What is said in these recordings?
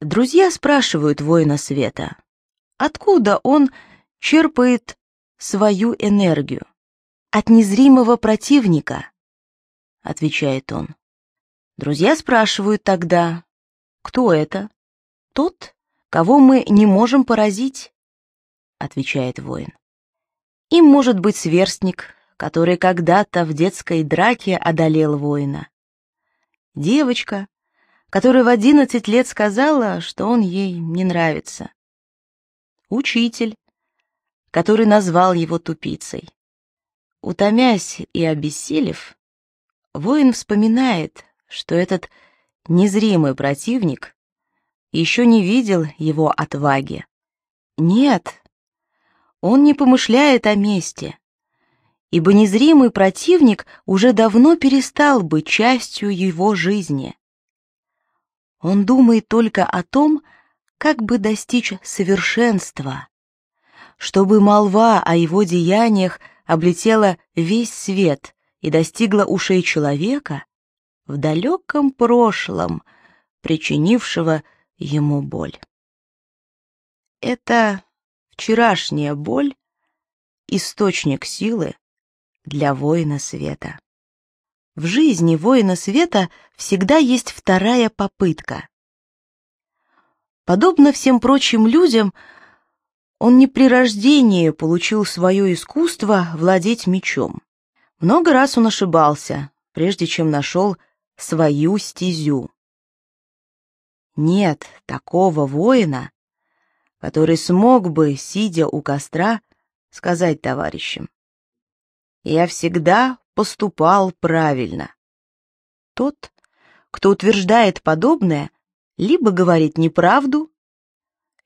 Друзья спрашивают воина света, откуда он черпает свою энергию? От незримого противника, отвечает он. Друзья спрашивают тогда, кто это? Тот, кого мы не можем поразить, отвечает воин. Им может быть сверстник, который когда-то в детской драке одолел воина. Девочка, которая в одиннадцать лет сказала, что он ей не нравится. Учитель, который назвал его тупицей. Утомясь и обессилев, воин вспоминает, что этот незримый противник еще не видел его отваги. Нет, он не помышляет о мести, ибо незримый противник уже давно перестал быть частью его жизни. Он думает только о том, как бы достичь совершенства, чтобы молва о его деяниях облетела весь свет и достигла ушей человека в далеком прошлом, причинившего ему боль. Это вчерашняя боль — источник силы для воина света. В жизни воина света всегда есть вторая попытка. Подобно всем прочим людям, он не при рождении получил свое искусство владеть мечом. Много раз он ошибался, прежде чем нашел свою стезю. Нет такого воина, который смог бы, сидя у костра, сказать товарищам, «Я всегда поступал правильно». Тот, кто утверждает подобное, либо говорит неправду,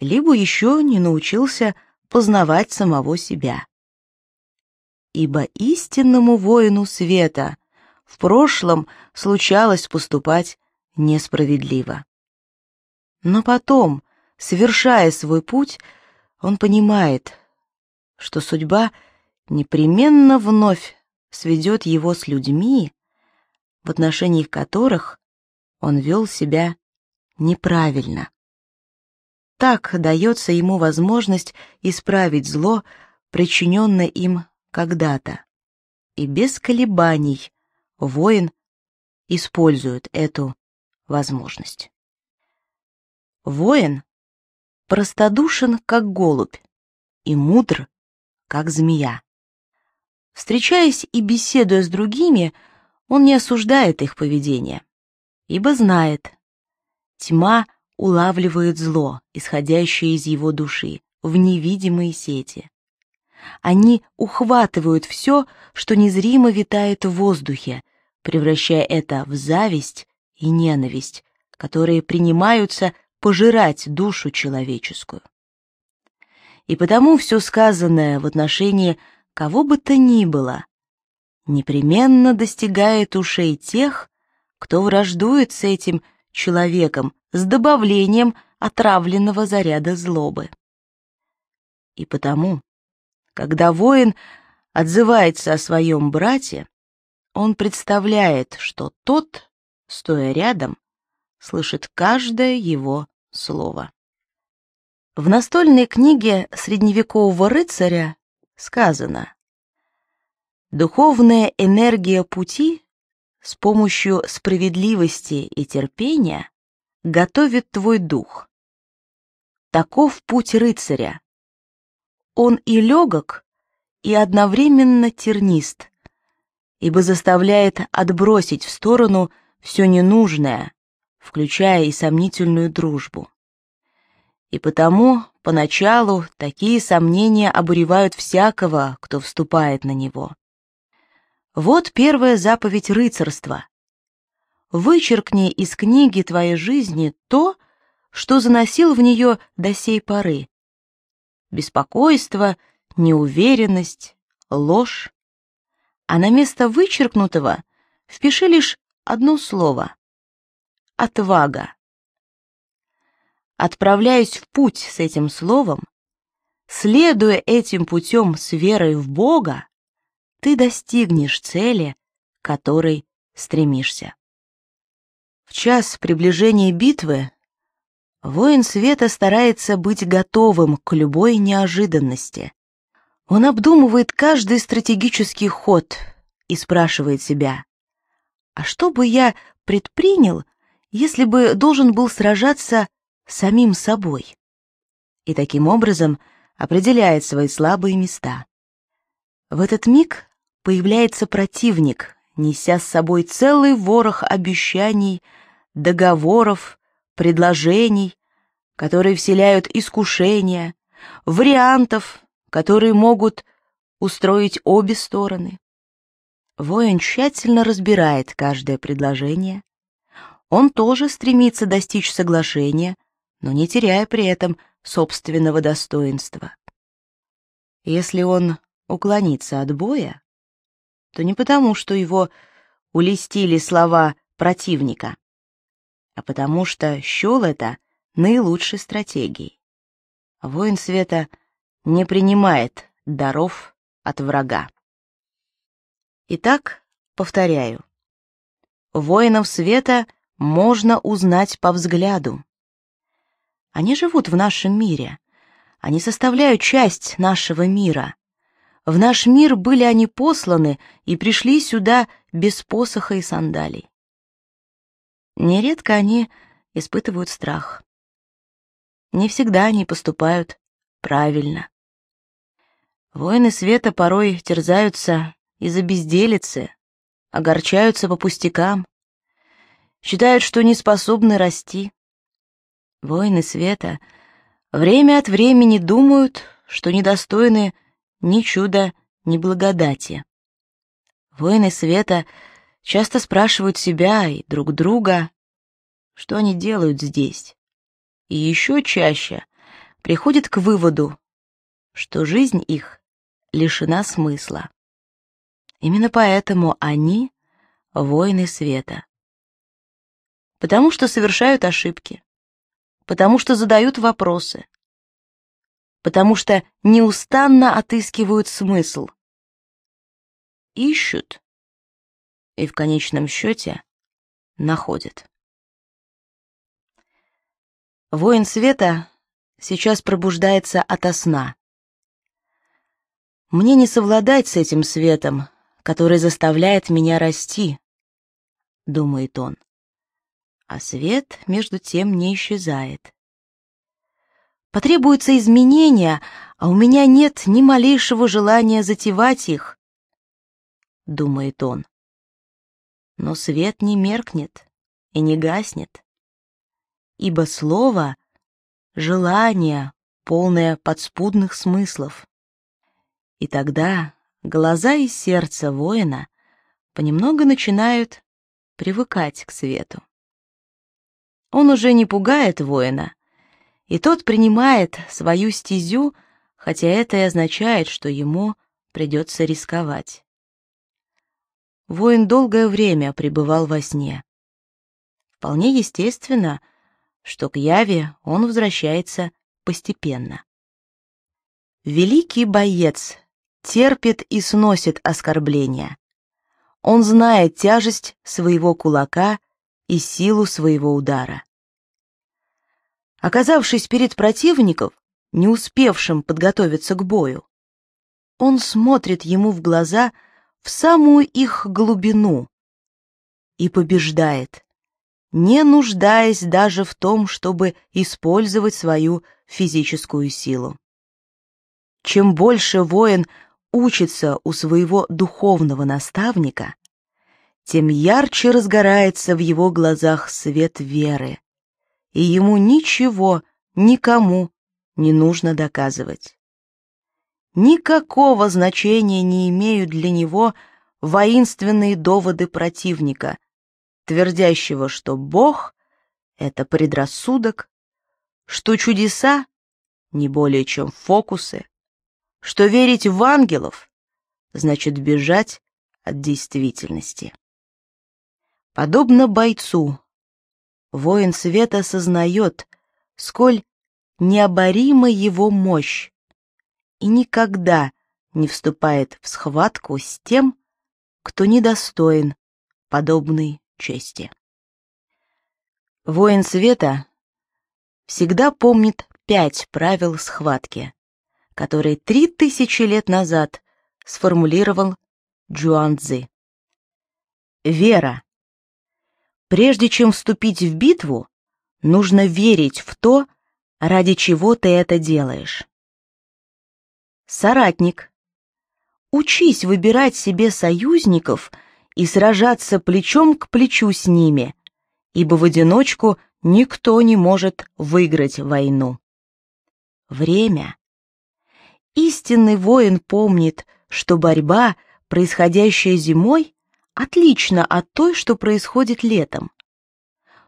либо еще не научился познавать самого себя. Ибо истинному воину света в прошлом случалось поступать несправедливо. Но потом, совершая свой путь, он понимает, что судьба непременно вновь сведет его с людьми, в отношении которых он вел себя неправильно. Так дается ему возможность исправить зло, причиненное им когда-то. И без колебаний воин использует эту возможность. Воин простодушен, как голубь, и мудр, как змея. Встречаясь и беседуя с другими, он не осуждает их поведение, ибо знает, тьма улавливает зло, исходящее из его души, в невидимые сети. Они ухватывают все, что незримо витает в воздухе, превращая это в зависть и ненависть, которые принимаются пожирать душу человеческую. И потому все сказанное в отношении кого бы то ни было непременно достигает ушей тех, кто враждует с этим человеком с добавлением отравленного заряда злобы. И потому, когда воин отзывается о своем брате, он представляет, что тот, стоя рядом, слышит каждое его слово. В настольной книге средневекового рыцаря сказано «Духовная энергия пути с помощью справедливости и терпения готовит твой дух. Таков путь рыцаря. Он и легок, и одновременно тернист, ибо заставляет отбросить в сторону все ненужное, включая и сомнительную дружбу. И потому поначалу такие сомнения обуревают всякого, кто вступает на него. Вот первая заповедь рыцарства. Вычеркни из книги твоей жизни то, что заносил в нее до сей поры. Беспокойство, неуверенность, ложь. А на место вычеркнутого впиши лишь одно слово отвага. Отправляясь в путь с этим словом, следуя этим путем с верой в Бога, ты достигнешь цели, к которой стремишься. В час приближения битвы Воин света старается быть готовым к любой неожиданности. Он обдумывает каждый стратегический ход и спрашивает себя, а что бы я предпринял, если бы должен был сражаться самим собой? И таким образом определяет свои слабые места. В этот миг появляется противник, неся с собой целый ворох обещаний, договоров, предложений, которые вселяют искушения, вариантов, которые могут устроить обе стороны. Воин тщательно разбирает каждое предложение. Он тоже стремится достичь соглашения, но не теряя при этом собственного достоинства. Если он уклонится от боя, то не потому, что его улестили слова противника, а потому что счел это наилучшей стратегией. Воин света не принимает даров от врага. Итак, повторяю, воинов света можно узнать по взгляду. Они живут в нашем мире, они составляют часть нашего мира. В наш мир были они посланы и пришли сюда без посоха и сандалий. Нередко они испытывают страх. Не всегда они поступают правильно. Воины света порой терзаются из-за безделицы, огорчаются по пустякам, считают, что не способны расти. Воины света время от времени думают, что недостойны ни чуда, ни благодати. Воины света часто спрашивают себя и друг друга, что они делают здесь и еще чаще приходит к выводу, что жизнь их лишена смысла. Именно поэтому они — воины света. Потому что совершают ошибки, потому что задают вопросы, потому что неустанно отыскивают смысл. Ищут и в конечном счете находят. Воин света сейчас пробуждается ото сна. Мне не совладать с этим светом, который заставляет меня расти, думает он. А свет, между тем, не исчезает. Потребуются изменения, а у меня нет ни малейшего желания затевать их, думает он. Но свет не меркнет и не гаснет ибо слово — желание, полное подспудных смыслов. И тогда глаза и сердце воина понемногу начинают привыкать к свету. Он уже не пугает воина, и тот принимает свою стезю, хотя это и означает, что ему придется рисковать. Воин долгое время пребывал во сне. Вполне естественно, что к Яве он возвращается постепенно. Великий боец терпит и сносит оскорбления. Он знает тяжесть своего кулака и силу своего удара. Оказавшись перед противником, не успевшим подготовиться к бою, он смотрит ему в глаза в самую их глубину и побеждает, не нуждаясь даже в том, чтобы использовать свою физическую силу. Чем больше воин учится у своего духовного наставника, тем ярче разгорается в его глазах свет веры, и ему ничего никому не нужно доказывать. Никакого значения не имеют для него воинственные доводы противника, твердящего, что Бог — это предрассудок, что чудеса — не более чем фокусы, что верить в ангелов значит бежать от действительности. Подобно бойцу, воин света осознает, сколь необорима его мощь, и никогда не вступает в схватку с тем, кто недостоин подобной чести. Воин света всегда помнит пять правил схватки, которые три тысячи лет назад сформулировал Джуан Цзы. Вера. Прежде чем вступить в битву, нужно верить в то, ради чего ты это делаешь. Соратник. Учись выбирать себе союзников и сражаться плечом к плечу с ними, ибо в одиночку никто не может выиграть войну. Время. Истинный воин помнит, что борьба, происходящая зимой, отлична от той, что происходит летом.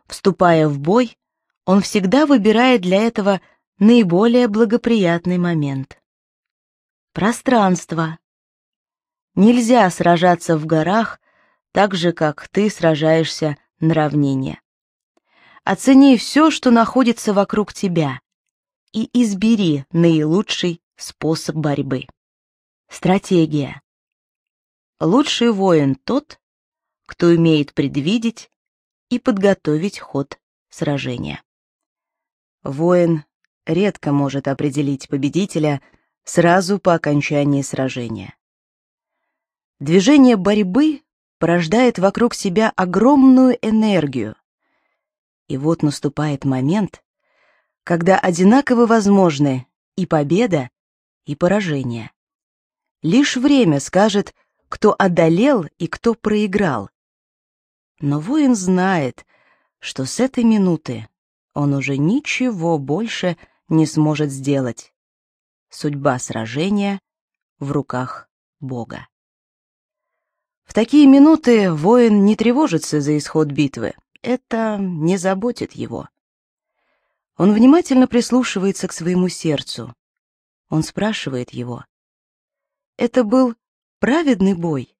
Вступая в бой, он всегда выбирает для этого наиболее благоприятный момент. Пространство. Нельзя сражаться в горах так же, как ты сражаешься на равнине. Оцени все, что находится вокруг тебя, и избери наилучший способ борьбы. Стратегия. Лучший воин тот, кто умеет предвидеть и подготовить ход сражения. Воин редко может определить победителя сразу по окончании сражения. Движение борьбы порождает вокруг себя огромную энергию. И вот наступает момент, когда одинаково возможны и победа, и поражение. Лишь время скажет, кто одолел и кто проиграл. Но воин знает, что с этой минуты он уже ничего больше не сможет сделать. Судьба сражения в руках Бога. В такие минуты воин не тревожится за исход битвы. Это не заботит его. Он внимательно прислушивается к своему сердцу. Он спрашивает его. «Это был праведный бой?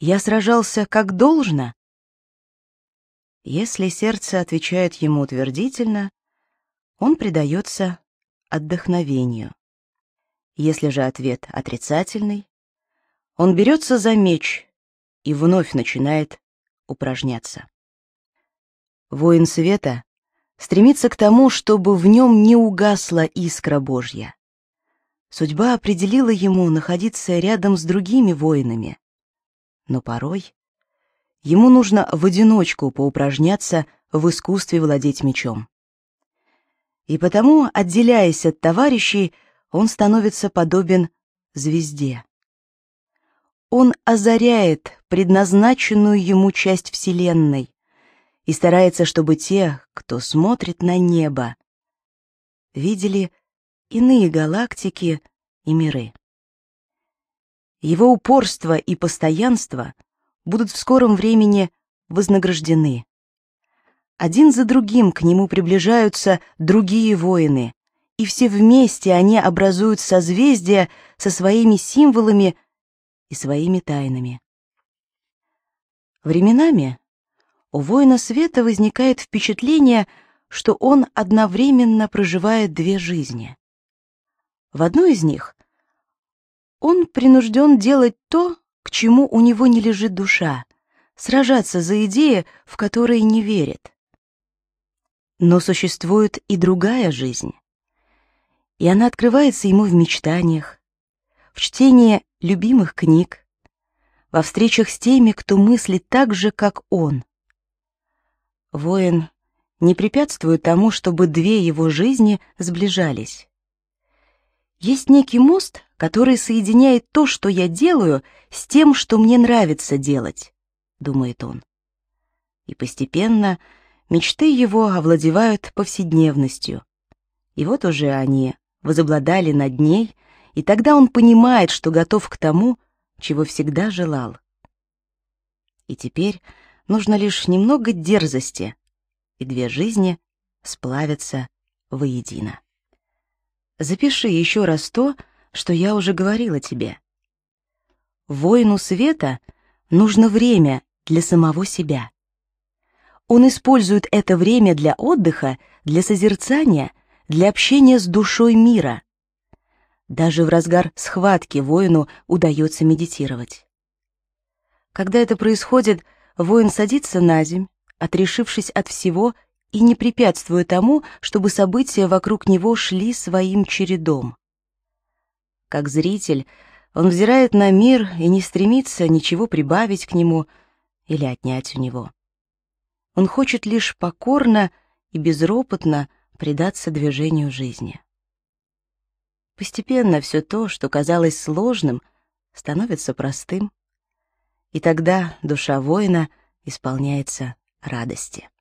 Я сражался как должно?» Если сердце отвечает ему утвердительно, он предается отдохновению. Если же ответ отрицательный, он берется за меч и вновь начинает упражняться. Воин света стремится к тому, чтобы в нем не угасла искра Божья. Судьба определила ему находиться рядом с другими воинами. Но порой ему нужно в одиночку поупражняться в искусстве владеть мечом. И потому, отделяясь от товарищей, он становится подобен звезде. Он озаряет предназначенную ему часть Вселенной и старается, чтобы те, кто смотрит на небо, видели иные галактики и миры. Его упорство и постоянство будут в скором времени вознаграждены. Один за другим к нему приближаются другие воины, и все вместе они образуют созвездия со своими символами и своими тайнами. Временами у воина света возникает впечатление, что он одновременно проживает две жизни. В одной из них он принужден делать то, к чему у него не лежит душа, сражаться за идеи, в которые не верит. Но существует и другая жизнь, и она открывается ему в мечтаниях, в чтении любимых книг, во встречах с теми, кто мыслит так же, как он. Воин не препятствует тому, чтобы две его жизни сближались. Есть некий мост, который соединяет то, что я делаю, с тем, что мне нравится делать, думает он. И постепенно мечты его овладевают повседневностью. И вот уже они возобладали над ней, и тогда он понимает, что готов к тому, чего всегда желал. И теперь нужно лишь немного дерзости, и две жизни сплавятся воедино. Запиши еще раз то, что я уже говорила тебе. Воину света нужно время для самого себя. Он использует это время для отдыха, для созерцания, для общения с душой мира. Даже в разгар схватки воину удается медитировать. Когда это происходит, воин садится на земь, отрешившись от всего и не препятствуя тому, чтобы события вокруг него шли своим чередом. Как зритель, он взирает на мир и не стремится ничего прибавить к нему или отнять у него. Он хочет лишь покорно и безропотно предаться движению жизни. Постепенно все то, что казалось сложным, становится простым, и тогда душа воина исполняется радости.